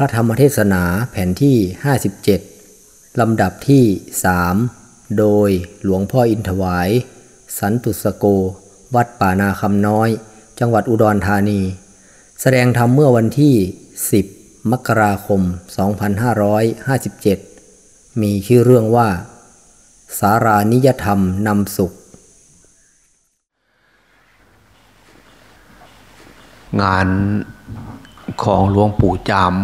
พระธรรมเทศนาแผ่นที่ 57 ลำดับที่สโดยหลวงพ่ออินถวาย สันตุสโก วัดป่านาคำน้อย จังหวัดอุดรธานี แสดงธรรมเมื่อวันที่ 10 มกราคม 2557 มีชื่อเรื่องว่า สารานิยธรรมนำสุข งานของหลวงปู่จาม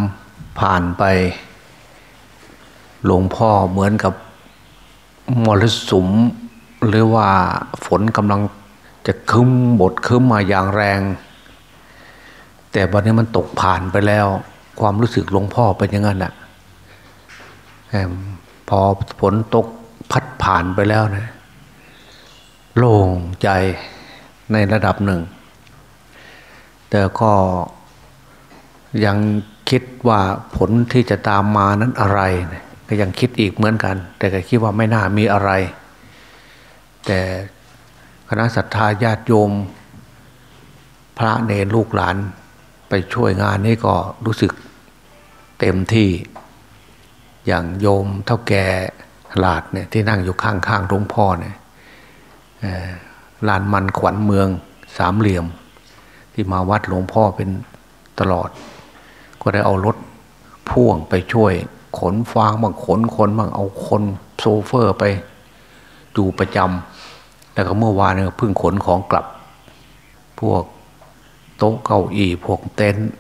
ผ่านไป หลวงพ่อเหมือนกับมรสุมหรือว่าฝนกำลังจะคึ้มบดคึ้มมาอย่างแรง แต่วันนี้มันตกผ่านไปแล้ว ความรู้สึกหลวงพ่อเป็นย่างนั้นแหละพอฝนตกพัดผ่านไปแล้วนะโล่งใจในระดับหนึ่ง แต่ก็ยัง คิดว่าผลที่จะตามมานั้นอะไร ก็ยังคิดอีกเหมือนกัน แต่ก็คิดว่าไม่น่ามีอะไร แต่คณะศรัทธาญาติโยม พระเนรลูกหลานไปช่วยงานนี้ก็รู้สึกเต็มที่อย่างโยมเท่าแก่หลาดเนี่ยที่นั่งอยู่ข้างๆหลวงพ่อเนี่ยลานมันขวัญเมืองสามเหลี่ยม ที่มาวัดหลวงพ่อเป็นตลอด ก็ได้เอารถพ่วงไปช่วย ขนฟางบางขนคนบางเอาคนโซเฟอร์ไปดูประจำแล้วก็เมื่อวานเนี่ยเพิ่งขนของกลับ พวกโต๊ะเก้าอี้พวกเต็นท์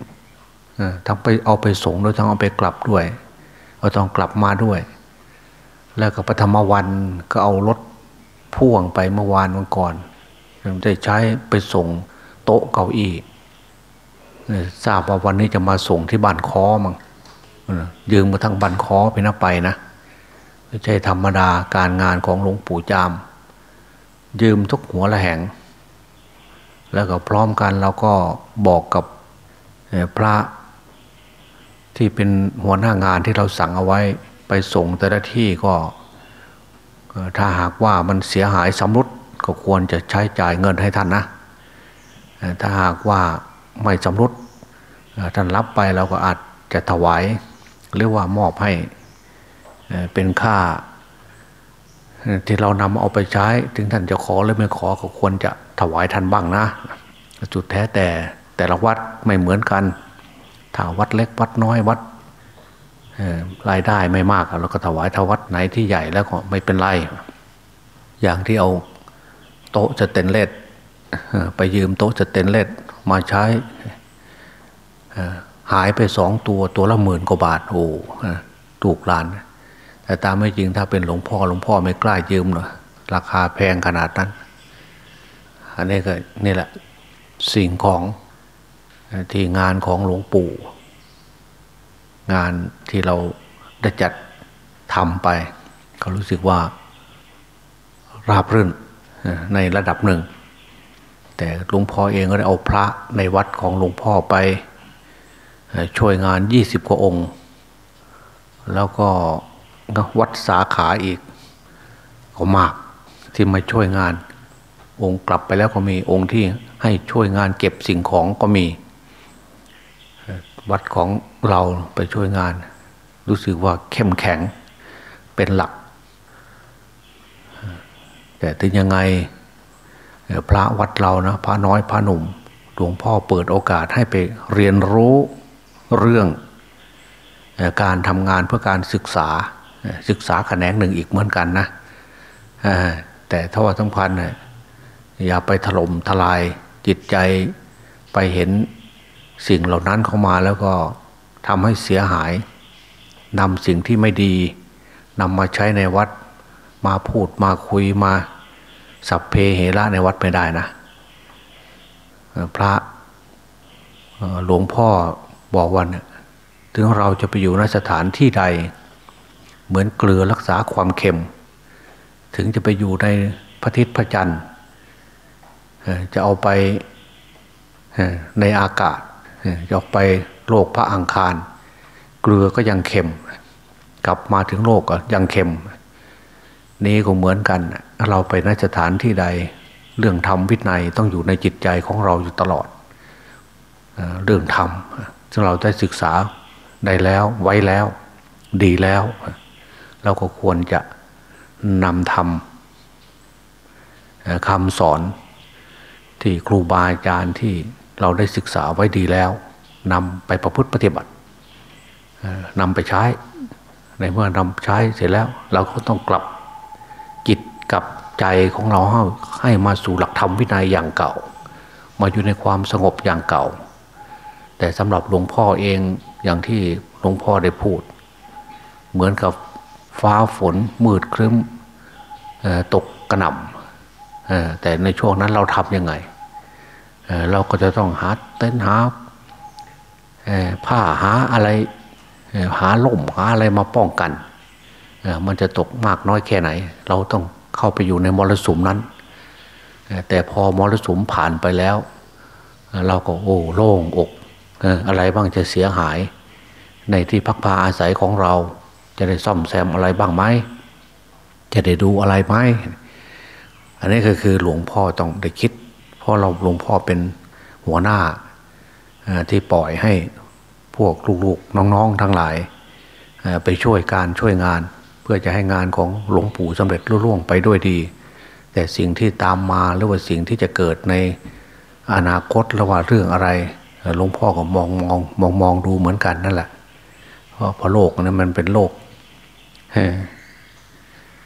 ทั้งไปเอาไปส่งด้วยทั้งเอาไปกลับด้วยเอาต้องกลับมาด้วย แล้วก็ปฐมวันก็เอารถพ่วงไปเมื่อวานวันก่อนได้ใช้ไปส่งโต๊ะเก้าอี้ ทราบว่าวันนี้จะมาส่งที่บ้านคอมังยืมมาทั้งบ้านคอไปนะไปนะไม่ใช่ธรรมดาการงานของหลวงปู่จาม ยืมทุกหัวละแหง แล้วก็พร้อมกันเราก็บอกกับพระที่เป็นหัวหน้างานที่เราสั่งเอาไว้ไปส่งแต่ละที่ก็ถ้าหากว่ามันเสียหายสำรุดก็ควรจะใช้จ่ายเงินให้ท่านนะ ถ้าหากว่า ไม่สำรุดท่านรับไปเราก็อาจจะถวาย หรือว่ามอบให้เป็นค่า ที่เรานำเอาไปใช้ ถึงท่านจะขอหรือไม่ขอก็ควรจะถวายท่านบ้างนะจุดแท้แต่แต่ละวัดไม่เหมือนกันถ้าวัดเล็กวัดน้อยวัดรายได้ไม่มากเราก็ถวายถ้าวัดไหนที่ใหญ่แล้วก็ไม่เป็นไร อย่างที่เอาโต๊ะจะเต็นเล็ดไปยืมโต๊ะจะเต็นเล็ด มาใช้หายไปสองตัวตัวละหมื่นกว่าบาทโอ้ถูกลาน แต่ตามไม่จริงถ้าเป็นหลวงพ่อหลวงพ่อไม่กล้ายืมหรอกราคาแพงขนาดนั้น อันนี้ก็นี่แหละสิ่งของที่งานของหลวงปู่ งานที่เราได้จัดทำไป ก็รู้สึกว่าราบรื่นในระดับหนึ่ง แต่หลวงพ่อเองก็ได้เอาพระในวัดของหลวงพ่อไป ช่วยงานยี่สิบกว่าองค์ แล้วก็วัดสาขาอีกก็มากที่มาช่วยงาน องค์กลับไปแล้วก็มีองค์ที่ให้ช่วยงานเก็บสิ่งของก็มี วัดของเราไปช่วยงาน รู้สึกว่าเข้มแข็งเป็นหลัก แต่ถึงยังไง พระวัดเรานะพระน้อยพระหนุ่มหลวงพ่อเปิดโอกาสให้ไปเรียนรู้เรื่องการทำงานเพื่อการศึกษาศึกษาแขนงหนึ่งอีกเหมือนกันนะแต่ถ้าว่าทั้งพันอย่าไปถล่มทลายจิตใจไปเห็นสิ่งเหล่านั้นเข้ามาแล้วก็ทำให้เสียหายนำสิ่งที่ไม่ดีนำมาใช้ในวัดมาพูดมาคุยมา สัพเพเหระในวัดไม่ได้นะพระหลวงพ่อบอกว่าถึงเราจะไปอยู่ในสถานที่ใด เหมือนเกลือรักษาความเค็ม ถึงจะไปอยู่ในพระทิศพระจันทร์จะเอาไปในอากาศจะออกไปโลกพระอังคาร เกลือก็ยังเค็ม กลับมาถึงโลกก็ยังเค็ม นี้ก็เหมือนกัน เราไปนสถานที่ใด เรื่องธรรมวินัยต้องอยู่ในจิตใจของเราอยู่ตลอด เรื่องธรรมซึ่งเราได้ศึกษาได้แล้วไว้แล้ว ดีแล้ว เราก็ควรจะนำทำคำสอนที่ครูบาอาจารย์ที่เราได้ศึกษาไว้ดีแล้วนำไปประพฤติปฏิบัตินำไปใช้ในเมื่อนำใช้เสร็จแล้ว เราก็ต้องกลับ จิตกับใจของเราให้มาสู่หลักธรรมวินัยอย่างเก่า มาอยู่ในความสงบอย่างเก่า แต่สำหรับหลวงพ่อเองอย่างที่หลวงพ่อได้พูด เหมือนกับฟ้าฝนมืดครึ้มตกกระหน่ำแต่ในช่วงนั้นเราทำยังไงเราก็จะต้องหาเต้นหาผ้าหาอะไรหาล่มหาอะไรมาป้องกัน มันจะตกมากน้อยแค่ไหน เราต้องเข้าไปอยู่ในมรสุมนั้น แต่พอมรสุมผ่านไปแล้ว เราก็โอ้โล่งอกอะไรบ้างจะเสียหาย ในที่พักพาอาศัยของเรา จะได้ซ่อมแซมอะไรบ้างไหมจะได้ดูอะไรไหมอันนี้ก็คือหลวงพ่อต้องได้คิด เพราะเราหลวงพ่อเป็นหัวหน้าที่ปล่อยให้พวกลูกๆน้องๆทั้งหลายไปช่วยการช่วยงาน เพื่อจะให้งานของหลวงปู่สำเร็จรุ่ร่วงไปด้วยดี แต่สิ่งที่ตามมาหรือว่าสิ่งที่จะเกิดในอนาคตระหว่าเรื่องอะไรหลวงพ่อก็มองมองมองมองดูเหมือนกันนั่นแหละเพราะพโลกนั้นมันเป็นโลก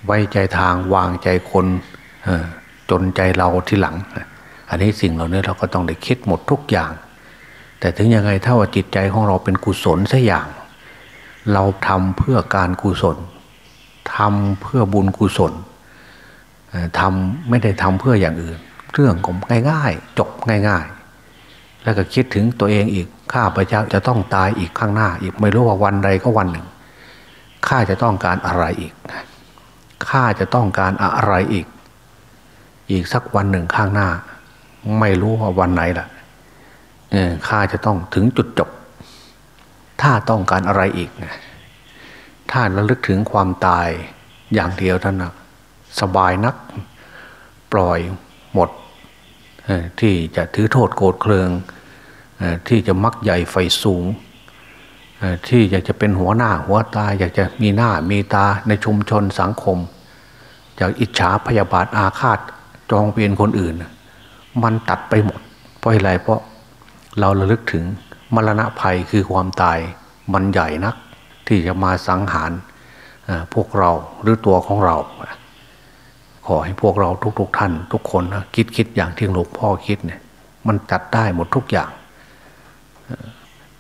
ไว้ใจทางวางใจคนจนใจเราที่หลัง อันนี้สิ่งเหล่านี้เราก็ต้องได้คิดหมดทุกอย่าง แต่ถึงยังไงถ้าว่าจิตใจของเราเป็นกุศลสัอย่าง เราทำเพื่อการกุศล ทำเพื่อบุญกุศลทำไม่ได้ทำเพื่ออย่างอื่น เรื่องของง่ายๆ จบง่าย ๆ แล้วก็คิดถึงตัวเองอีกข้าพเจ้าจะต้องตายอีกข้างหน้า อีกไม่รู้ว่าวันใดก็วันหนึ่งข้าจะต้องการอะไรอีกข้าจะต้องการอะไรอีก อีกสักวันหนึ่งข้างหน้า ไม่รู้ว่าวันไหนล่ะข้าจะต้องถึงจุดจบ ถ้าต้องการอะไรอีกนะ ถ้าระลึกถึงความตายอย่างเดียวท่านนะสบายนักปล่อยหมด ที่จะถือโทษโกรธเคืองที่จะมักใหญ่ไฟสูง ที่อยากจะเป็นหัวหน้าหัวตา อยากจะมีหน้ามีตาในชุมชนสังคม อยากอิจฉาพยาบาทอาฆาตจองเวียนคนอื่น มันตัดไปหมด เพราะอะไรเพราะเราระลึกถึงมรณะภัยคือความตายมันใหญ่นัก ที่จะมาสังหารพวกเราหรือตัวของเรา ขอให้พวกเราทุกๆทท่าน ทุกคนนะคิดคิดอย่างที่หลวงพ่อคิดเนี่ยมันจัดได้หมดทุกอย่าง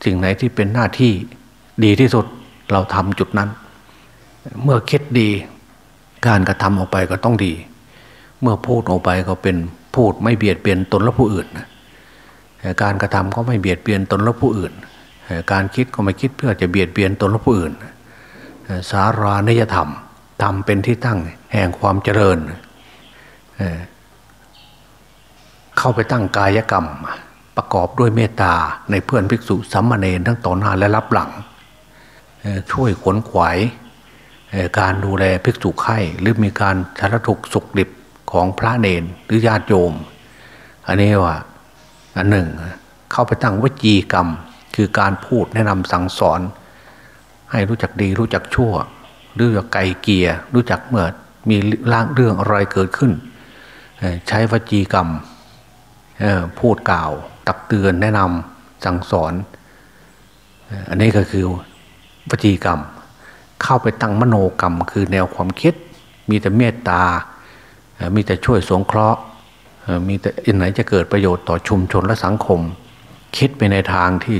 สิ่งไหนที่เป็นหน้าที่ดีที่สุดเราทำจุดนั้น เมื่อคิดดีการกระทำออกไปก็ต้องดี เมื่อพูดออกไปก็เป็นพูดไม่เบียดเบียนตนและผู้อื่น การกระทำก็ไม่เบียดเบียนตนและผู้อื่น การคิดก็ไม่คิดเพื่อจะเบียดเบียนตนและผู้อื่น สารานิยธรรมทำเป็นที่ตั้งแห่งความเจริญ เข้าไปตั้งกายกรรม ประกอบด้วยเมตตาในเพื่อนภิกษุสัมมาเนรทั้งต่อหน้าและรับหลัง ช่วยขนขวายการดูแลภิกษุไข่หรือมีการชารถุกสุขดิบของพระเนรหรือญาติโยม อันนี้ว่าอันหนึ่ง เข้าไปตั้งวจีกรรม คือการพูดแนะนำสั่งสอน ให้รู้จักดีรู้จักชั่ว รู้จักไกลเกียร์รู้จักเมื่อมีร่างเรื่องอะไรเกิดขึ้น ใช้วจีกรรมพูดกล่าว ตักเตือนแนะนำสั่งสอน อันนี้ก็คือวจีกรรม เข้าไปตั้งมโนกรรม คือแนวความคิด มีแต่เมตตา มีแต่ช่วยสงเคราะห์มีแต่อันไหนจะเกิดประโยชน์ต่อชุมชนและสังคม คิดไปในทางที่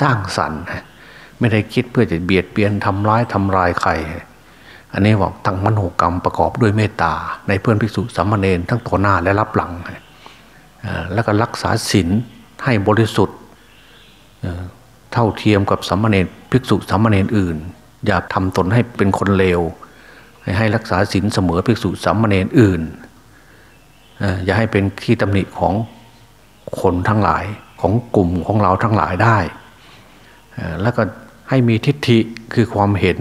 สร้างสรรค์ ไม่ได้คิดเพื่อจะเบียดเบียนทำร้ายทำลายใคร อันนี้บอกตั้งมโนกรรมประกอบด้วยเมตตา ในเพื่อนภิกษุสัมมาเนรทั้งต่อหน้าและรับหลัง แล้วก็รักษาศีลให้บริสุทธิ์เท่าเทียมกับสัมมาเนรภิกษุสัมมาเนรอื่น อย่าทำตนให้เป็นคนเลวให้รักษาศีลเสมอภิกษุสัมมาเนรอื่น อย่าให้เป็นขี้ตำหนิของคนทั้งหลายของกลุ่มของเราทั้งหลายได้ แล้วก็ให้มีทิฏฐิคือความเห็น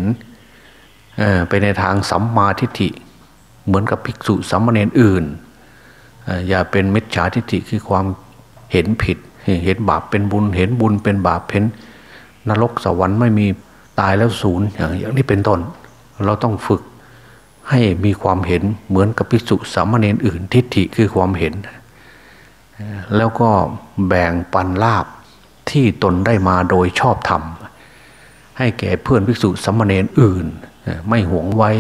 ไปในทางสัมมาทิฏฐิ เหมือนกับภิกษุสัมมาเนรอื่น อย่าเป็นมิจฉาทิฏฐิคือความเห็นผิด เห็นบาปเป็นบุญ เห็นบุญเป็นบาปเห็นนรกสวรรค์ไม่มีตายแล้วศูนย์อย่างอย่างนี้เป็นต้น เราต้องฝึกให้มีความเห็นเหมือนกับภิกษุสามเณรอื่น ทิฏฐิคือความเห็น แล้วก็แบ่งปันลาบ ที่ตนได้มาโดยชอบธรรม ให้แก่เพื่อนภิกษุสามเณรอื่น ไม่หวงไว้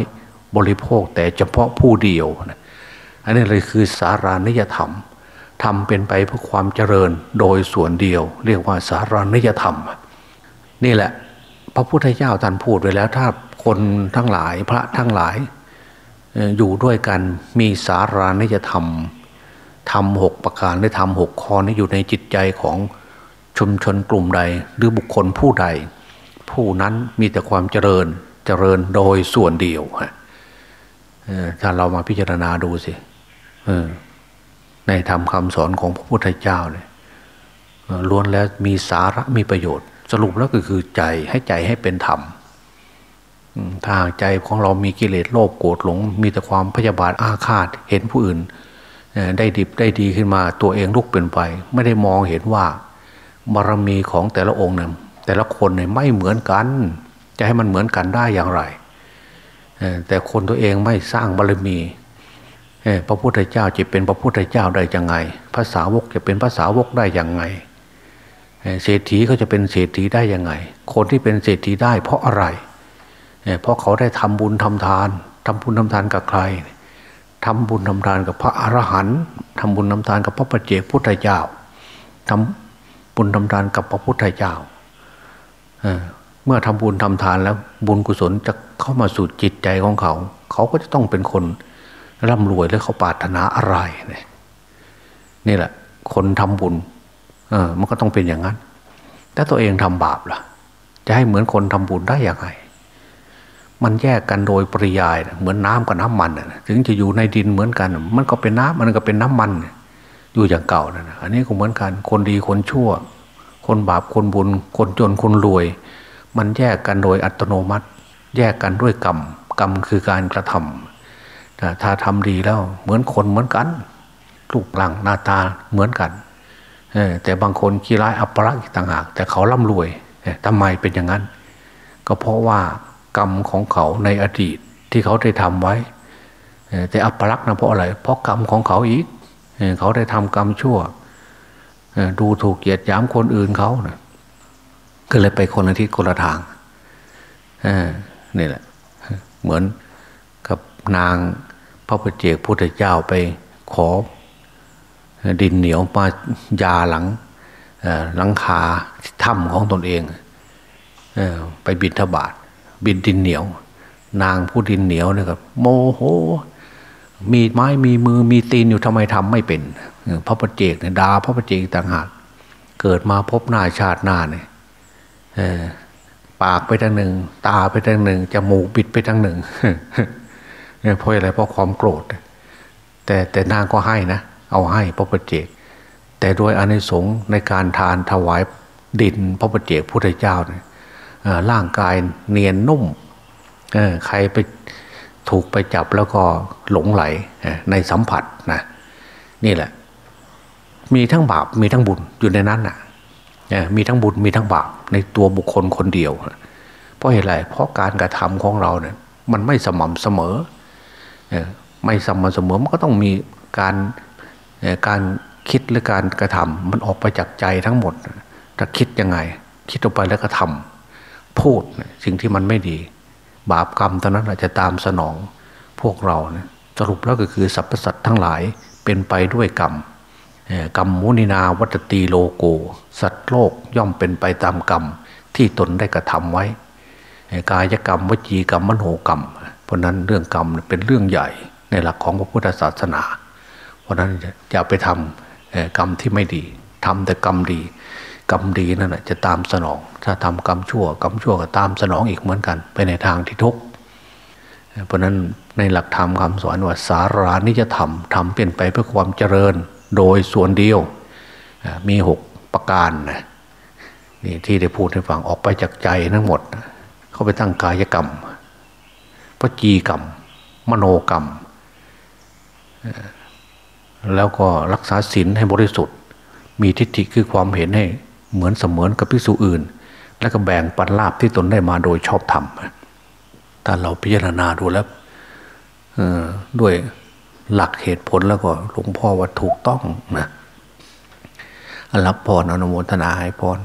บริโภคแต่เฉพาะผู้เดียว อันนี้เลยคือสารานิยธรรมทำเป็นไปเพื่อความเจริญโดยส่วนเดียว เรียกว่าสารานิยธรรม นี่แหละ พระพุทธเจ้าท่านพูดไว้แล้ว ถ้าคนทั้งหลายพระทั้งหลายอยู่ด้วยกันมีสารานิยธรรมทำหกประการได้ทำหกข้อนี้อยู่ในจิตใจของ ชุมชนกลุ่มใดหรือบุคคลผู้ใด ผู้นั้นมีแต่ความเจริญเจริญโดยส่วนเดียวฮะถ้าเรามาพิจารณาดูสิในธรรมคำสอนของพระพุทธเจ้าเนี่ยล้วนแล้วมีสาระมีประโยชน์ สรุปแล้วก็คือใจให้ใจให้เป็นธรรมถ้าใจของเรามีกิเลสโลภโกรธหลง มีแต่ความพยาบาทอาฆาต เห็นผู้อื่น ได้ดิบได้ดีขึ้นมาตัวเองลุกเป็นไป ไม่ได้มองเห็นว่า บารมีของแต่ละองค์เนี่ยแต่ละคนเนี่ยไม่เหมือนกัน จะให้มันเหมือนกันได้อย่างไร แต่คนตัวเองไม่สร้างบารมีพระพุทธเจ้าจะเป็นพระพุทธเจ้าได้ยังไงภาษาวกจะเป็นภาษาวกได้ยังไงเศรษฐีเขาจะเป็นเศรษฐีได้ยังไง คนที่เป็นเศรษฐีได้เพราะอะไร เพราะเขาได้ทำบุญทำทานทำบุญทำทานกับใครทำบุญทำทานกับพระอรหันต์ทำบุญทำทานกับพระปัจเจกพุทธเจ้าทำ บุญทำทานกับพระพุทธเจ้าเมื่อทำบุญทำทานแล้ว บุญกุศลจะเข้ามาสู่จิตใจของเขา เขาก็จะต้องเป็นคนร่ำรวยแล้วเขาปรารถนาอะไรเนี่ยนี่แหละ คนทำบุญเออมันก็ต้องเป็นอย่างนั้น แต่ตัวเองทำบาปล่ะ จะให้เหมือนคนทำบุญได้อย่างไรมันแยกกันโดยปริยาย เหมือนน้ำกับน้ำมันถึงจะอยู่ในดินเหมือนกัน มันก็เป็นน้ำมันก็เป็นน้ำมัน อยู่อย่างเก่านะอันนี้ก็เหมือนกันคนดีคนชั่ว คนบาปคนบุญ คนจนคนรวย มันแยกกันโดยอัตโนมัติ แยกกันด้วยกรรมกรรมคือการกระทำถ้าทำดีแล้วเหมือนคนเหมือนกันรูปร่างหน้าตาเหมือนกันแต่บางคนขี้ร้ายอัปรักษ์ต่างหาก แต่เขาร่ำรวยทำไมเป็นอย่างนั้น ก็เพราะว่ากรรมของเขาในอดีตที่เขาได้ทำไว้แต่อัปรักษ์นะเพราะอะไร เพราะกรรมของเขาอีก เขาได้ทำกรรมชั่วดูถูกเกียดย้ำคนอื่นเขานะก็เลยไปคนละทิศคนละทางนี่แหละ เหมือนกับนางพระพุทธเจ้าพุทธเจ้าไปขอ ดินเหนียวมายาหลังหลังคาถ้ำของตนเองไปบินทบาทบินดินเหนียว นางผู้ดินเหนียวเนี่ยครับโมโห มีไม้มีมือมีตีนอยู่ทำไมทำไม่เป็นพระปเจกเนี่ยดาพระปเจกต่างหากเกิดมาพบหน้าชาติหน้าเนี่ยปากไปทางหนึ่ง ตาไปทางหนึ่งจมูกปิดไปทางหนึ่งเพราะอะไรเพราะความโกรธ แต่แต่นางก็ให้นะเอาให้พระปเจก แต่ด้วยอนิสงส์ในการทานถวายดินพระปเจกพุทธเจ้าเนี่ยร่างกายเนียนนุ่มใครไป ถูกไปจับแล้วก็หลงไหลในสัมผัสนะนี่แหละ มีทั้งบาปมีทั้งบุญอยู่ในนั้นน่ะมีทั้งบุญมีทั้งบาปในตัวบุคคลคนเดียว เพราะเหตุไรเพราะการกระทำของเราเนี่ยมันไม่สม่ำเสมอไม่สม่ำเสมอมันก็ต้องมีการการคิดหรือการกระทำมันออกไปจากใจทั้งหมดจะคิดยังไง คิดออกไปแล้วก็ทำพูดสิ่งที่มันไม่ดี บาปกรรมตอนนั้นอาจจะตามสนองพวกเราเนี่ยสรุปแล้วก็คือสรรพสัตว์ทั้งหลายเป็นไปด้วยกรรมกรรมมุนินาวัตตีโลโก สัตว์โลกย่อมเป็นไปตามกรรมที่ตนได้กระทำไว้ กายกรรมวจีกรรมมโนกรรม เพราะนั้นเรื่องกรรมเป็นเรื่องใหญ่ในหลักของพระพุทธศาสนา เพราะนั้นอย่าไปทำกรรมที่ไม่ดีทำแต่กรรมดี กรรมดีนั่นแหะจะตามสนอง ถ้าทำกรรมชั่วกรรมชั่วก็ตามสนองอีกเหมือนกัน ไปในทางที่ทุกข์เพราะนั้นในหลักธรรมคำสอนว่าสารานิจธรรมทำเป็นไปเพื่อความเจริญโดยส่วนเดียวมีหกประการนะนี่ที่ได้พูดให้ฟังออกไปจากใจทั้งหมด เขาไปตั้งกายกรรมวจีกรรม มโนกรรม แล้วก็รักษาศีลให้บริสุทธิ์ มีทิฏฐิคือความเห็นให้ เหมือนเสมือนกับพิสูจอื่น แล้วก็แบ่งปันลาบที่ตนได้มาโดยชอบธรรมถ้าเราพิจารณาดูแล้วด้วยหลักเหตุผลแล้วก็หลวงพ่อว่าถูกต้องนะรับพรอนุโมทนาให้พร